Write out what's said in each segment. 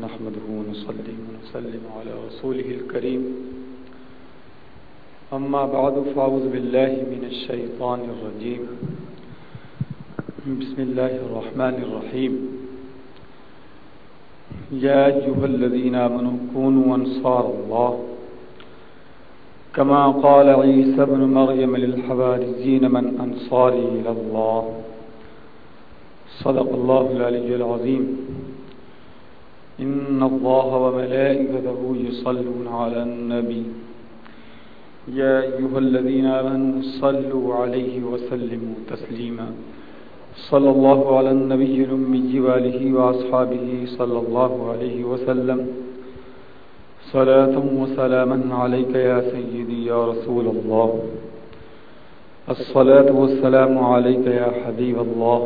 نحمده ونصلي ونسلم على رسوله الكريم. أما بعد، فأعوذ بالله من الشيطان الرجيم. بسم الله الرحمن الرحيم. يا أيها الذين آمنوا كونوا أنصار الله. كما قال عيسى بن مريم للحواريين من أنصاري إلى الله. صدق الله العلي العظيم. إن الله وملائكته يصلون على النبي. يا أيها الذين آمنوا صلوا عليه وسلموا تسليما. صلى الله على النبي الأمي وآله وأصحابه صلى الله عليه وسلم. صلاة وسلاما عليك يا سيدي يا رسول الله. الصلاة والسلام عليك يا حبيب الله.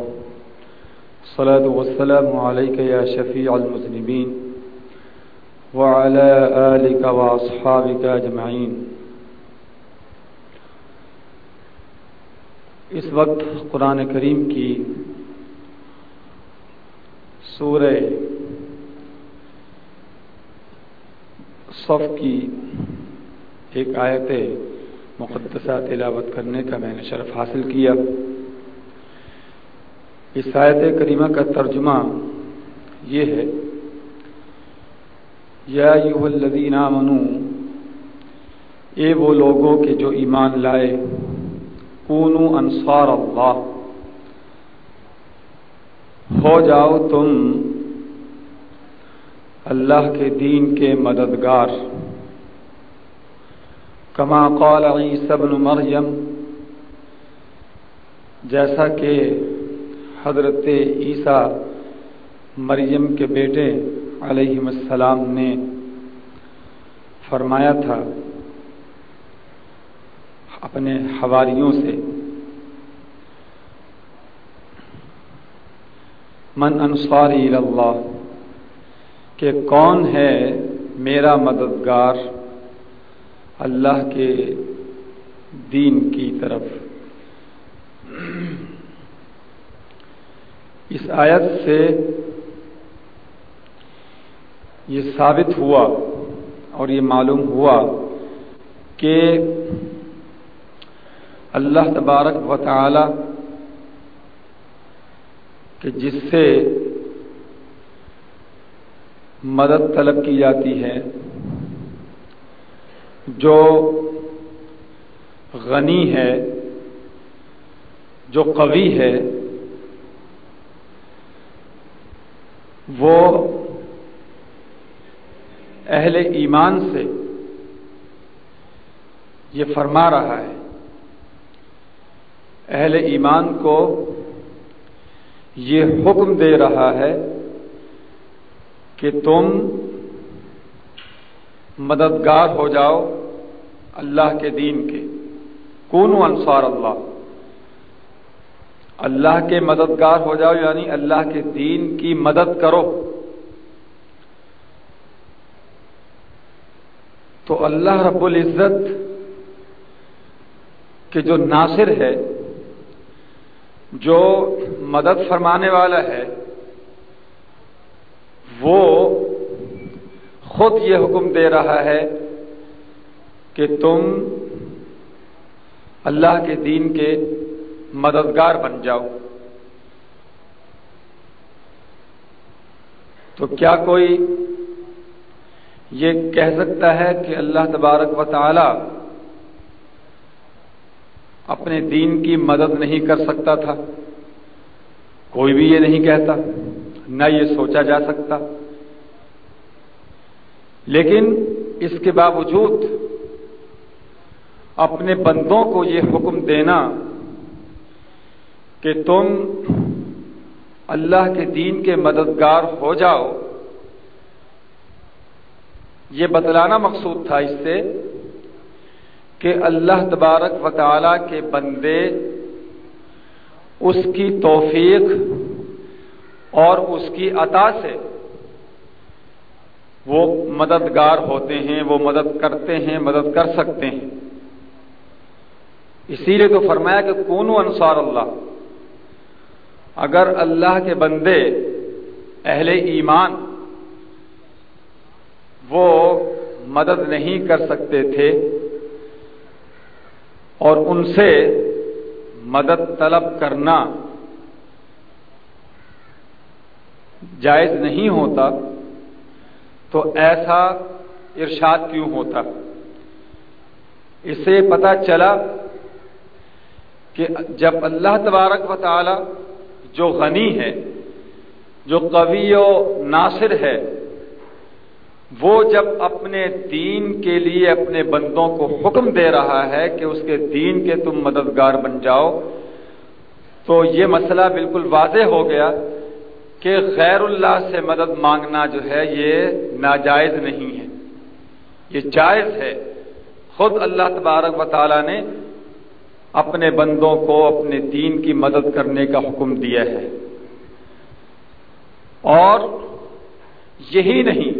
الصلاة والسلام عليك يا شفيع المذنبين وعلى آلك وأصحابك أجمعين. اس وقت قرآن کریم کی سورہ صف کی ایک آیت مقدسہ تلاوت کرنے کا میں نے شرف حاصل کیا۔ اس آیت کریمہ کا ترجمہ یہ ہے، یا یو الذین آمنو، اے وہ لوگوں کے جو ایمان لائے، کونو انصار اللہ، ہو جاؤ تم اللہ کے دین کے مددگار۔ کما قال عیسی ابن مریم، جیسا کہ حضرت عیسیٰ مریم کے بیٹے علیہ السلام نے فرمایا تھا، اپنے حواریوں سے، من انصاری اللہ، کہ کون ہے میرا مددگار اللہ کے دین کی طرف؟ اس آیت سے یہ ثابت ہوا اور یہ معلوم ہوا کہ اللہ تبارک و تعالی کہ جس سے مدد طلب کی جاتی ہے، جو غنی ہے، جو قوی ہے وہ اہل ایمان سے یہ فرما رہا ہے۔ اہل ایمان کو یہ حکم دے رہا ہے کہ تم مددگار ہو جاؤ اللہ کے دین کے۔ کون انصار اللہ۔ اللہ کے مددگار ہو جاؤ یعنی اللہ کے دین کی مدد کرو۔ تو اللہ رب العزت کے جو ناصر ہے، جو مدد فرمانے والا ہے، وہ خود یہ حکم دے رہا ہے کہ تم اللہ کے دین کے مددگار بن جاؤ۔ تو کیا کوئی یہ کہہ سکتا ہے کہ اللہ تبارک و تعالی اپنے دین کی مدد نہیں کر سکتا تھا؟ کوئی بھی یہ نہیں کہتا، نہ یہ سوچا جا سکتا۔ لیکن اس کے باوجود اپنے بندوں کو یہ حکم دینا کہ تم اللہ کے دین کے مددگار ہو جاؤ۔ یہ بتلانا مقصود تھا اس سے کہ اللہ تبارک و تعالی کے بندے اس کی توفیق اور اس کی عطا سے وہ مددگار ہوتے ہیں، وہ مدد کرتے ہیں، مدد کر سکتے ہیں۔ اسی لیے تو فرمایا کہ کون انصار اللہ۔ اگر اللہ کے بندے اہل ایمان وہ مدد نہیں کر سکتے تھے اور ان سے مدد طلب کرنا جائز نہیں ہوتا، تو ایسا ارشاد کیوں ہوتا؟ اس سے پتا چلا کہ جب اللہ تبارک و تعالی جو غنی ہے جو قوی و ناصر ہے وہ جب اپنے دین کے لیے اپنے بندوں کو حکم دے رہا ہے کہ اس کے دین کے تم مددگار بن جاؤ، تو یہ مسئلہ بالکل واضح ہو گیا کہ غیر اللہ سے مدد مانگنا جو ہے، یہ ناجائز نہیں ہے۔ یہ جائز ہے۔ خود اللہ تبارک و تعالی نے اپنے بندوں کو اپنے دین کی مدد کرنے کا حکم دیا ہے۔ اور یہی نہیں،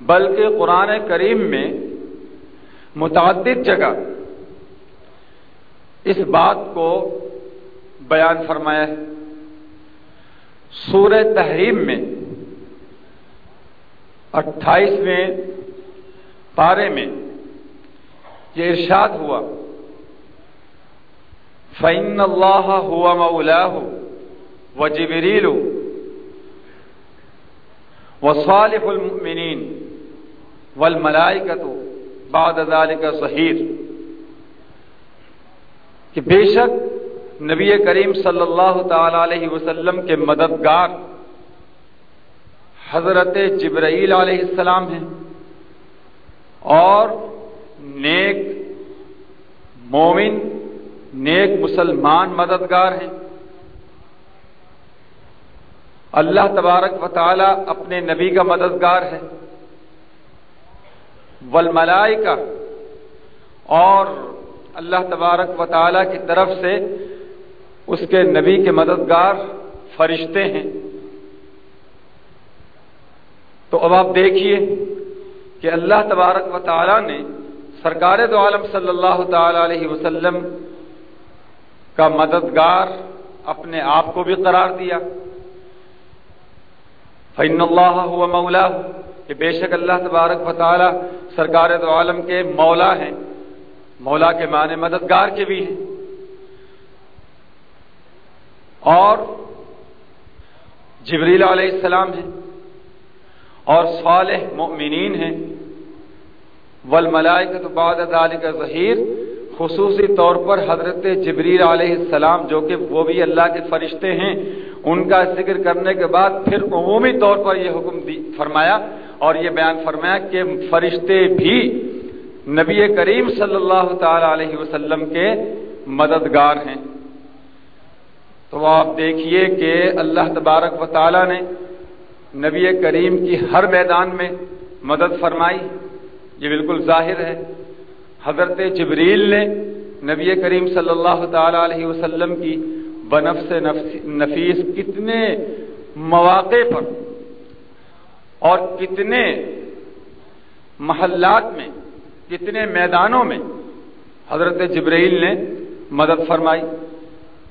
بلکہ قرآن کریم میں متعدد جگہ اس بات کو بیان فرمایا ہے۔ سورہ تحریم میں اٹھائیسویں پارے میں یہ ارشاد ہوا۔ فعن اللہ ہوا مولاہ و جبریل و صالح المؤمنین والملائکت بعد ذلك ظہیر کہ بے شک نبی کریم صلی اللہ تعالی علیہ وسلم کے مددگار حضرت جبرائیل علیہ السلام ہیں اور نیک مومن نیک مسلمان مددگار ہیں۔ اللہ تبارک و تعالی اپنے نبی کا مددگار ہے۔ والملائکہ اور اللہ تبارک و تعالی کی طرف سے اس کے نبی کے مددگار فرشتے ہیں۔ تو اب آپ دیکھیے کہ اللہ تبارک و تعالی نے سرکار دو عالم صلی اللہ تعالی علیہ وسلم کا مددگار اپنے آپ کو بھی قرار دیا۔ فن اللہ ہوا مولا کہ بے شک اللہ تبارک و تعالی سرکار دو عالم کے مولا ہیں۔ مولا کے معنی مددگار کے بھی ہیں۔ اور جبریل علیہ السلام ہیں۔ اور صالح مؤمنین ہیں۔ والملائکت بعد ذالک ظہیر خصوصی طور پر حضرت جبریل علیہ السلام جو کہ وہ بھی اللہ کے فرشتے ہیں، ان کا ذکر کرنے کے بعد پھر عمومی طور پر یہ حکم فرمایا اور یہ بیان فرمایا کہ فرشتے بھی نبی کریم صلی اللہ تعالی علیہ وسلم کے مددگار ہیں۔ تو آپ دیکھیے کہ اللہ تبارک و تعالی نے نبی کریم کی ہر میدان میں مدد فرمائی، یہ بالکل ظاہر ہے۔ حضرت جبریل نے نبی کریم صلی اللہ تعالی علیہ وسلم کی بنفس نفیس کتنے مواقع پر اور کتنے محلات میں، کتنے میدانوں میں حضرت جبرائیل نے مدد فرمائی۔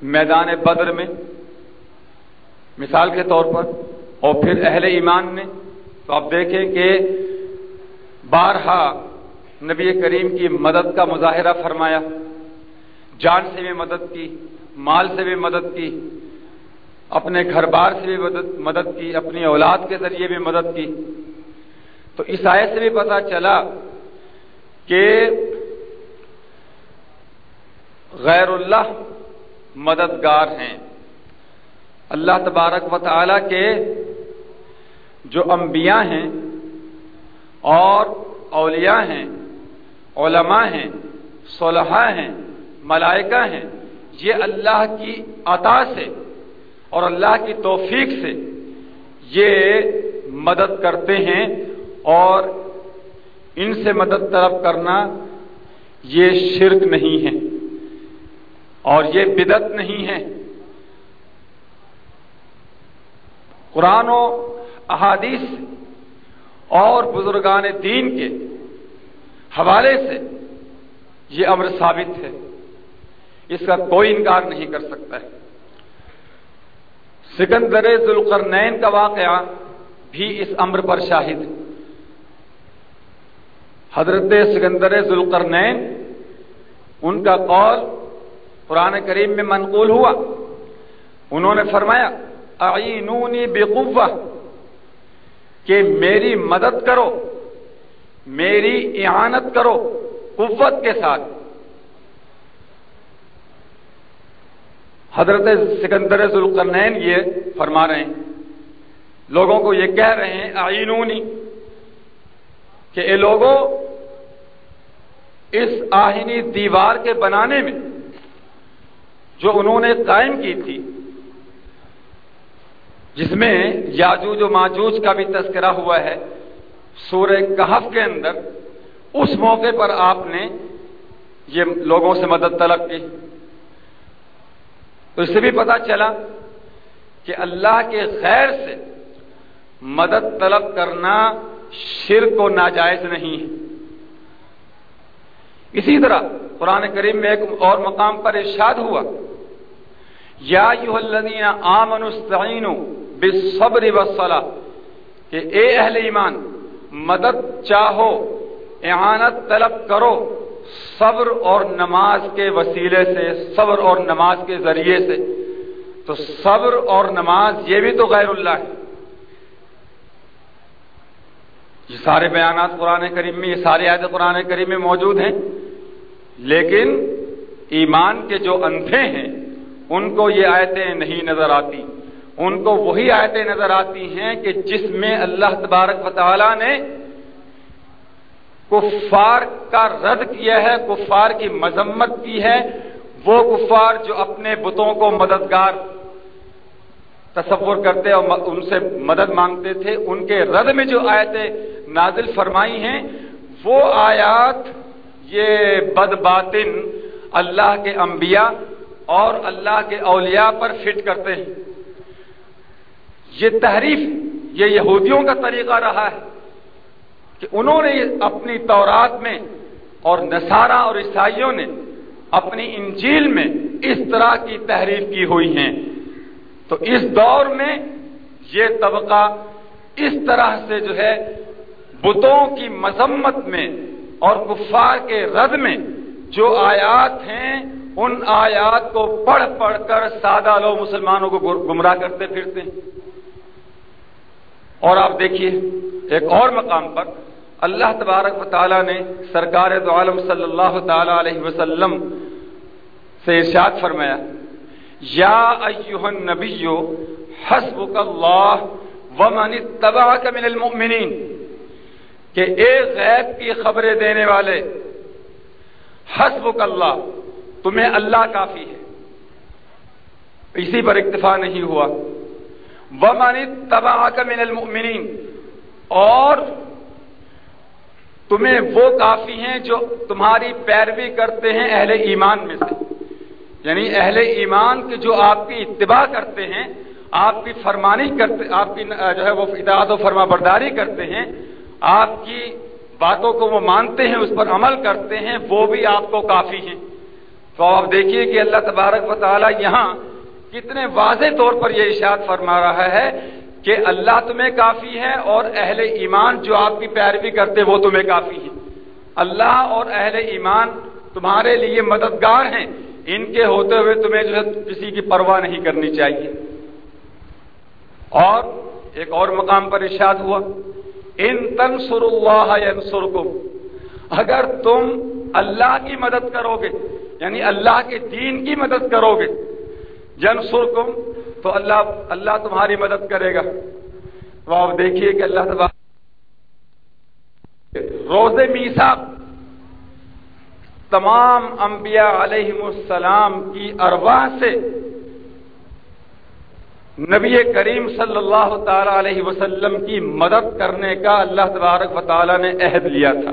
میدان بدر میں، مثال کے طور پر، اور پھر اہل ایمان نے۔ تو آپ دیکھیں کہ بارہا نبی کریم کی مدد کا مظاہرہ فرمایا، جان سے بھی مدد کی، مال سے بھی مدد کی، اپنے گھر بار سے بھی مدد مدد کی، اپنی اولاد کے ذریعے بھی مدد کی۔ تو اس آیت سے بھی پتا چلا کہ غیر اللہ مددگار ہیں۔ اللہ تبارک و تعالی کے جو انبیاء ہیں اور اولیاء ہیں علماء ہیں، صلحاء ہیں، ملائکہ ہیں۔ یہ اللہ کی عطا سے اور اللہ کی توفیق سے یہ مدد کرتے ہیں اور ان سے مدد طلب کرنا یہ شرک نہیں ہے اور یہ بدت نہیں ہے۔ قرآن و احادیث اور بزرگان دین کے حوالے سے یہ امر ثابت ہے۔ اس کا کوئی انکار نہیں کر سکتا ہے۔ سکندر ذوالقرنین کا واقعہ بھی اس امر پر شاہد ہے۔ حضرت سکندر ذوالقرنین، ان کا قول قرآن کریم میں منقول ہوا۔ انہوں نے فرمایا آئینونی بقوہ کہ میری مدد کرو۔ میری اعانت کرو، قوت کے ساتھ۔ حضرت سکندر ذوالقرنین یہ فرما رہے ہیں۔ لوگوں کو یہ کہہ رہے ہیں آئینونی کہ اے لوگوں، اس آہنی دیوار کے بنانے میں جو انہوں نے قائم کی تھی، جس میں یاجوج و ماجوج کا بھی تذکرہ ہوا ہے سورہ کہف کے اندر، اس موقع پر آپ نے یہ لوگوں سے مدد طلب کی۔ تو اس سے بھی پتا چلا کہ اللہ کے خیر سے مدد طلب کرنا شرک و ناجائز نہیں ہے۔ اسی طرح قرآن کریم میں ایک اور مقام پر ارشاد ہوا، یا الذین آمنوا بالصبر والصلاة، کہ اے اہل ایمان مدد چاہو، اعانت طلب کرو، صبر اور نماز کے وسیلے سے، صبر اور نماز کے ذریعے سے۔ تو صبر اور نماز یہ بھی تو غیر اللہ ہے۔ یہ سارے بیانات قرآن کریم میں، یہ سارے آیت قرآن کریم میں موجود ہیں۔ لیکن ایمان کے جو اندھے ہیں، ان کو یہ آیتیں نہیں نظر آتی۔ ان کو وہی آیتیں نظر آتی ہیں کہ جس میں اللہ تبارک و تعالی نے کفار کا رد کیا ہے، کفار کی مذمت کی ہے۔ وہ کفار جو اپنے بتوں کو مددگار تصور کرتے اور ان سے مدد مانگتے تھے، ان کے رد میں جو آیتیں نازل فرمائی ہیں، وہ آیات یہ بد باطن اللہ کے انبیاء اور اللہ کے اولیاء پر فٹ کرتے ہیں۔ یہ تحریف یہ یہودیوں کا طریقہ رہا ہے کہ انہوں نے اپنی تورات میں اور نصارہ اور عیسائیوں نے اپنی انجیل میں اس طرح کی تحریر کی ہوئی ہیں۔ تو اس دور میں یہ طبقہ اس طرح سے جو ہے بتوں کی مذمت میں اور کفار کے رد میں جو آیات ہیں، ان آیات کو پڑھ پڑھ کر سادہ لوگ مسلمانوں کو گمراہ کرتے پھرتے ہیں۔ اور آپ دیکھیے، ایک اور مقام پر اللہ تبارک و تعالیٰ نے سرکار دو عالم صلی اللہ تعالی علیہ وسلم سے ارشاد فرمایا، یا ایوہ النبی، حسبک اللہ ومن اتبعک من المؤمنین، کہ ایک غیب کی خبریں دینے والے، حسبک اللہ، تمہیں اللہ کافی ہے۔ اسی پر اکتفا نہیں ہوا۔ ومن اتبعک من المؤمنین اور تمہیں وہ کافی ہیں جو تمہاری پیروی کرتے ہیں اہل ایمان میں سے۔ یعنی اہل ایمان کے جو آپ کی اتباع کرتے ہیں، آپ کی فرمانی کرتے، آپ کی جو ہے وہ اطاعت و فرما برداری کرتے ہیں، آپ کی باتوں کو وہ مانتے ہیں، اس پر عمل کرتے ہیں، وہ بھی آپ کو کافی ہیں۔ تو آپ دیکھیے کہ اللہ تبارک و تعالی یہاں کتنے واضح طور پر یہ اشاد فرما رہا ہے کہ اللہ تمہیں کافی ہے اور اہل ایمان جو آپ کی پیروی کرتے وہ تمہیں کافی ہے اللہ اور اہل ایمان تمہارے لیے مددگار ہیں۔ ان کے ہوتے ہوئے تمہیں جو ہے کسی کی پرواہ نہیں کرنی چاہیے۔ اور ایک اور مقام پر ارشاد ہوا، ان تنصر اللہ ینصرکم۔ اگر تم اللہ کی مدد کرو گے یعنی اللہ کے دین کی مدد کرو گے ینصرکم، تو اللہ اللہ تمہاری مدد کرے گا۔ تو آپ دیکھیے کہ اللہ تبارک روز میسا تمام انبیاء علیہ السلام کی ارواح سے نبی کریم صلی اللہ تعالی علیہ وسلم کی مدد کرنے کا اللہ تبارک و تعالی نے عہد لیا تھا۔